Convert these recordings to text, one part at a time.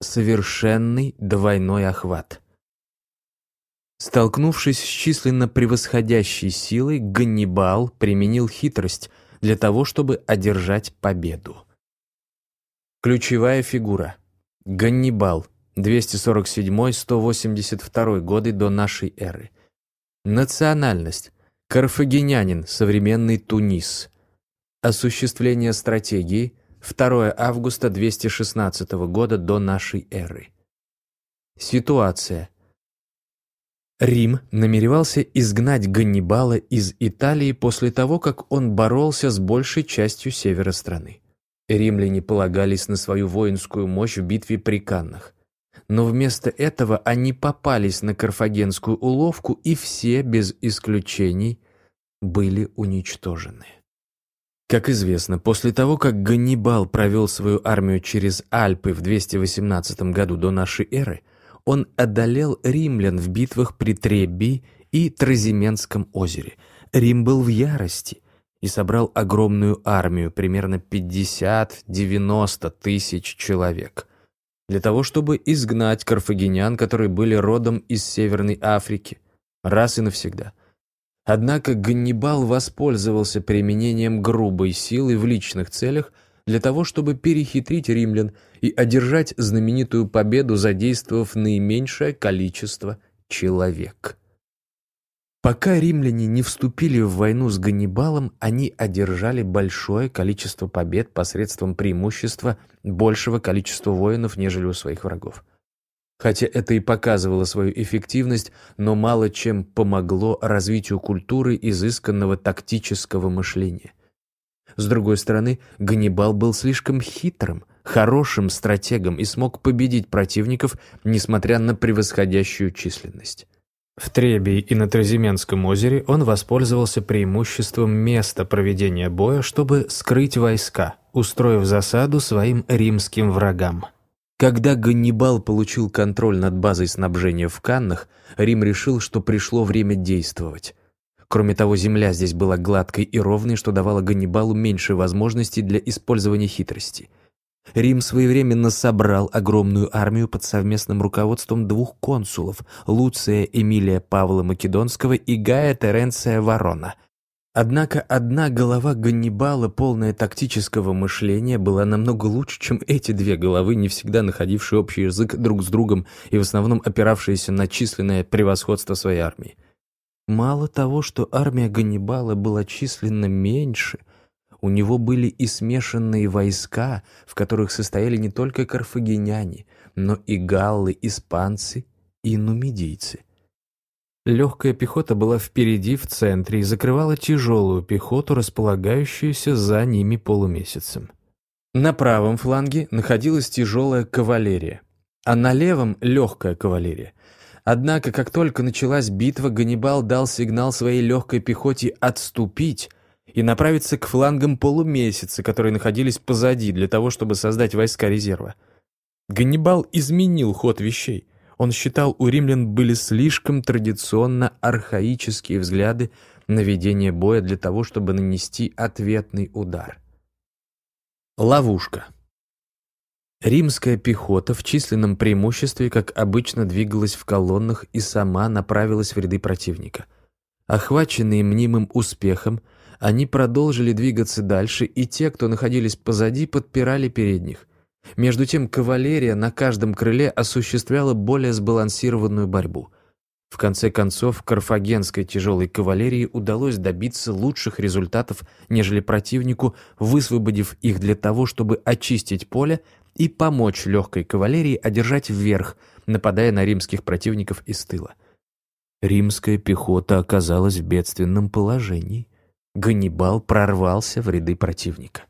совершенный двойной охват. Столкнувшись с численно превосходящей силой, Ганнибал применил хитрость для того, чтобы одержать победу. Ключевая фигура. Ганнибал, 247-182 годы до нашей эры. Национальность. Карфагенянин, современный Тунис. Осуществление стратегии. 2 августа 216 года до нашей эры. Ситуация. Рим намеревался изгнать Ганнибала из Италии после того, как он боролся с большей частью севера страны. Римляне полагались на свою воинскую мощь в битве при Каннах. Но вместо этого они попались на карфагенскую уловку, и все, без исключений, были уничтожены. Как известно, после того, как Ганнибал провел свою армию через Альпы в 218 году до нашей эры, он одолел римлян в битвах при Требби и Тразименском озере. Рим был в ярости и собрал огромную армию, примерно 50-90 тысяч человек, для того, чтобы изгнать карфагенян, которые были родом из Северной Африки, раз и навсегда. Однако Ганнибал воспользовался применением грубой силы в личных целях – для того, чтобы перехитрить римлян и одержать знаменитую победу, задействовав наименьшее количество человек. Пока римляне не вступили в войну с Ганнибалом, они одержали большое количество побед посредством преимущества большего количества воинов, нежели у своих врагов. Хотя это и показывало свою эффективность, но мало чем помогло развитию культуры изысканного тактического мышления. С другой стороны, Ганнибал был слишком хитрым, хорошим стратегом и смог победить противников, несмотря на превосходящую численность. В Требии и на Тразименском озере он воспользовался преимуществом места проведения боя, чтобы скрыть войска, устроив засаду своим римским врагам. Когда Ганнибал получил контроль над базой снабжения в Каннах, Рим решил, что пришло время действовать. Кроме того, земля здесь была гладкой и ровной, что давало Ганнибалу меньше возможностей для использования хитрости. Рим своевременно собрал огромную армию под совместным руководством двух консулов – Луция Эмилия Павла Македонского и Гая Теренция Ворона. Однако одна голова Ганнибала, полная тактического мышления, была намного лучше, чем эти две головы, не всегда находившие общий язык друг с другом и в основном опиравшиеся на численное превосходство своей армии. Мало того, что армия Ганнибала была численно меньше, у него были и смешанные войска, в которых состояли не только карфагеняне, но и галлы, испанцы и нумидийцы. Легкая пехота была впереди, в центре, и закрывала тяжелую пехоту, располагающуюся за ними полумесяцем. На правом фланге находилась тяжелая кавалерия, а на левом — легкая кавалерия. Однако, как только началась битва, Ганнибал дал сигнал своей легкой пехоте отступить и направиться к флангам полумесяца, которые находились позади, для того, чтобы создать войска резерва. Ганнибал изменил ход вещей. Он считал, у римлян были слишком традиционно архаические взгляды на ведение боя для того, чтобы нанести ответный удар. Ловушка. Римская пехота в численном преимуществе, как обычно, двигалась в колоннах и сама направилась в ряды противника. Охваченные мнимым успехом, они продолжили двигаться дальше, и те, кто находились позади, подпирали передних. Между тем кавалерия на каждом крыле осуществляла более сбалансированную борьбу. В конце концов, карфагенской тяжелой кавалерии удалось добиться лучших результатов, нежели противнику, высвободив их для того, чтобы очистить поле и помочь легкой кавалерии одержать вверх, нападая на римских противников из тыла. Римская пехота оказалась в бедственном положении. Ганнибал прорвался в ряды противника.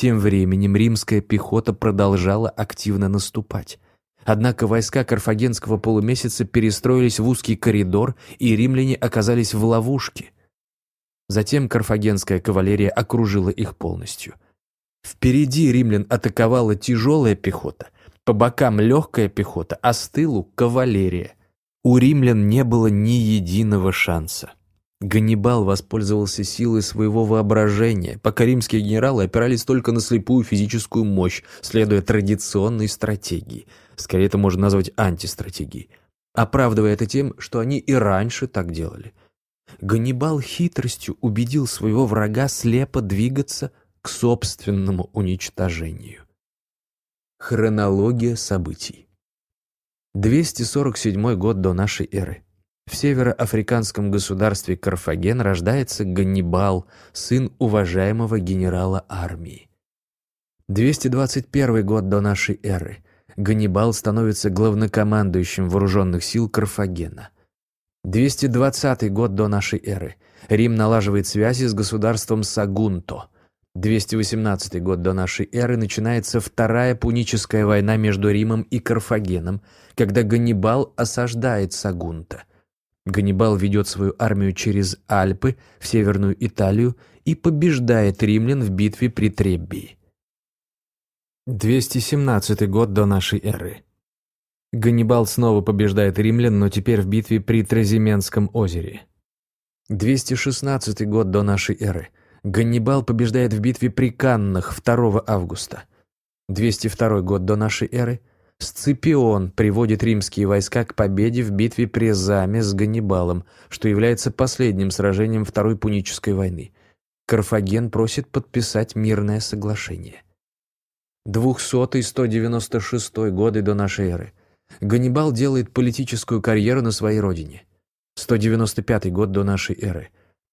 Тем временем римская пехота продолжала активно наступать. Однако войска карфагенского полумесяца перестроились в узкий коридор, и римляне оказались в ловушке. Затем карфагенская кавалерия окружила их полностью – Впереди римлян атаковала тяжелая пехота, по бокам легкая пехота, а с тылу — кавалерия. У римлян не было ни единого шанса. Ганнибал воспользовался силой своего воображения, пока римские генералы опирались только на слепую физическую мощь, следуя традиционной стратегии. Скорее, это можно назвать антистратегией. Оправдывая это тем, что они и раньше так делали. Ганнибал хитростью убедил своего врага слепо двигаться к собственному уничтожению. Хронология событий 247 год до нашей эры. В североафриканском государстве Карфаген рождается Ганнибал, сын уважаемого генерала армии. 221 год до нашей эры. Ганнибал становится главнокомандующим вооруженных сил Карфагена. 220 год до нашей эры. Рим налаживает связи с государством Сагунто. 218 год до нашей эры начинается Вторая Пуническая война между Римом и Карфагеном, когда Ганнибал осаждает Сагунто. Ганнибал ведет свою армию через Альпы в Северную Италию и побеждает римлян в битве при Треббии. 217 год до нашей эры. Ганнибал снова побеждает римлян, но теперь в битве при Тразименском озере. 216 год до нашей эры. Ганнибал побеждает в битве при Каннах 2 августа. 202 год до нашей эры. Сципион приводит римские войска к победе в битве при Заме с Ганнибалом, что является последним сражением Второй Пунической войны. Карфаген просит подписать мирное соглашение. 200-196 годы до нашей эры. Ганнибал делает политическую карьеру на своей родине. 195 год до нашей эры.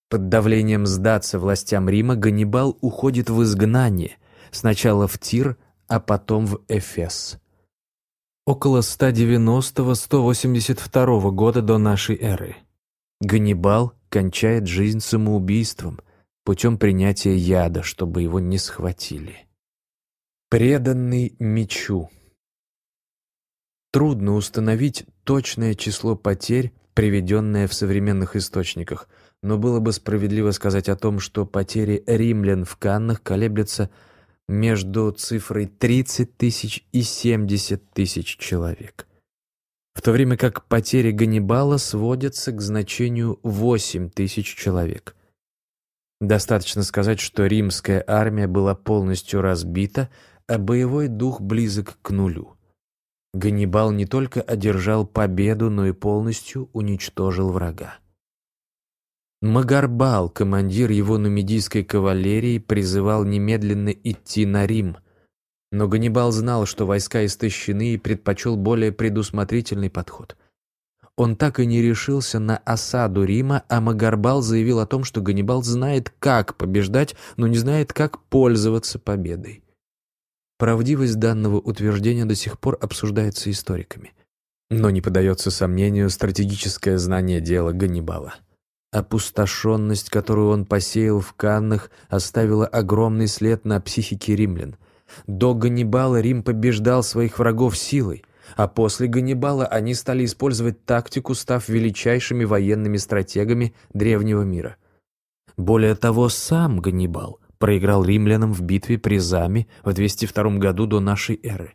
Под давлением сдаться властям Рима Ганнибал уходит в изгнание, сначала в Тир, а потом в Эфес около 190-182 года до нашей эры. Ганнибал кончает жизнь самоубийством путем принятия яда, чтобы его не схватили. Преданный мечу. Трудно установить точное число потерь, приведенное в современных источниках, но было бы справедливо сказать о том, что потери римлян в Каннах колеблются между цифрой 30 тысяч и 70 тысяч человек. В то время как потери Ганнибала сводятся к значению 8 тысяч человек. Достаточно сказать, что римская армия была полностью разбита, а боевой дух близок к нулю. Ганнибал не только одержал победу, но и полностью уничтожил врага. Магарбал, командир его нумидийской кавалерии, призывал немедленно идти на Рим. Но Ганнибал знал, что войска истощены и предпочел более предусмотрительный подход. Он так и не решился на осаду Рима, а Магарбал заявил о том, что Ганнибал знает, как побеждать, но не знает, как пользоваться победой. Правдивость данного утверждения до сих пор обсуждается историками. Но не поддается сомнению стратегическое знание дела Ганнибала. Опустошенность, которую он посеял в Каннах, оставила огромный след на психике римлян. До Ганнибала Рим побеждал своих врагов силой, а после Ганнибала они стали использовать тактику, став величайшими военными стратегами древнего мира. Более того, сам Ганнибал проиграл римлянам в битве при Заме в 202 году до нашей эры.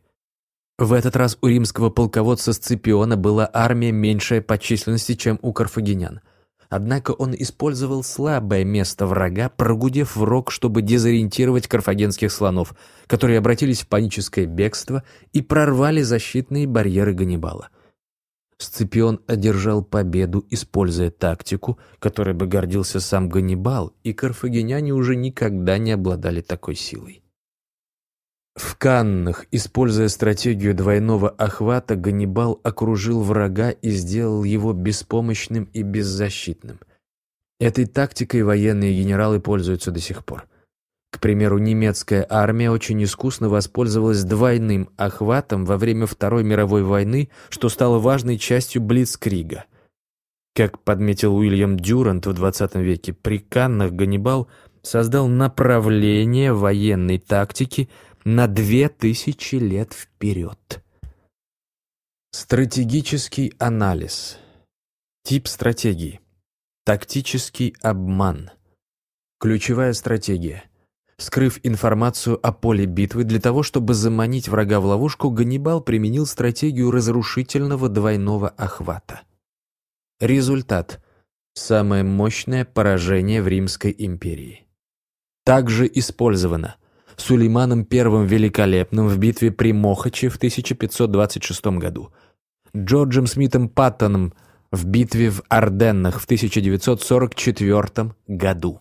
В этот раз у римского полководца Сципиона была армия меньшая по численности, чем у карфагенян – Однако он использовал слабое место врага, прогудев в рог, чтобы дезориентировать карфагенских слонов, которые обратились в паническое бегство и прорвали защитные барьеры Ганнибала. Сципион одержал победу, используя тактику, которой бы гордился сам Ганнибал, и карфагеняне уже никогда не обладали такой силой. В Каннах, используя стратегию двойного охвата, Ганнибал окружил врага и сделал его беспомощным и беззащитным. Этой тактикой военные генералы пользуются до сих пор. К примеру, немецкая армия очень искусно воспользовалась двойным охватом во время Второй мировой войны, что стало важной частью Блицкрига. Как подметил Уильям Дюрант в XX веке, при Каннах Ганнибал создал направление военной тактики – на две тысячи лет вперед. Стратегический анализ. Тип стратегии. Тактический обман. Ключевая стратегия. Скрыв информацию о поле битвы для того, чтобы заманить врага в ловушку, Ганнибал применил стратегию разрушительного двойного охвата. Результат. самое мощное поражение в Римской империи. Также использовано Сулейманом I Великолепным в битве при Мохаче в 1526 году, Джорджем Смитом Паттоном в битве в Арденнах в 1944 году.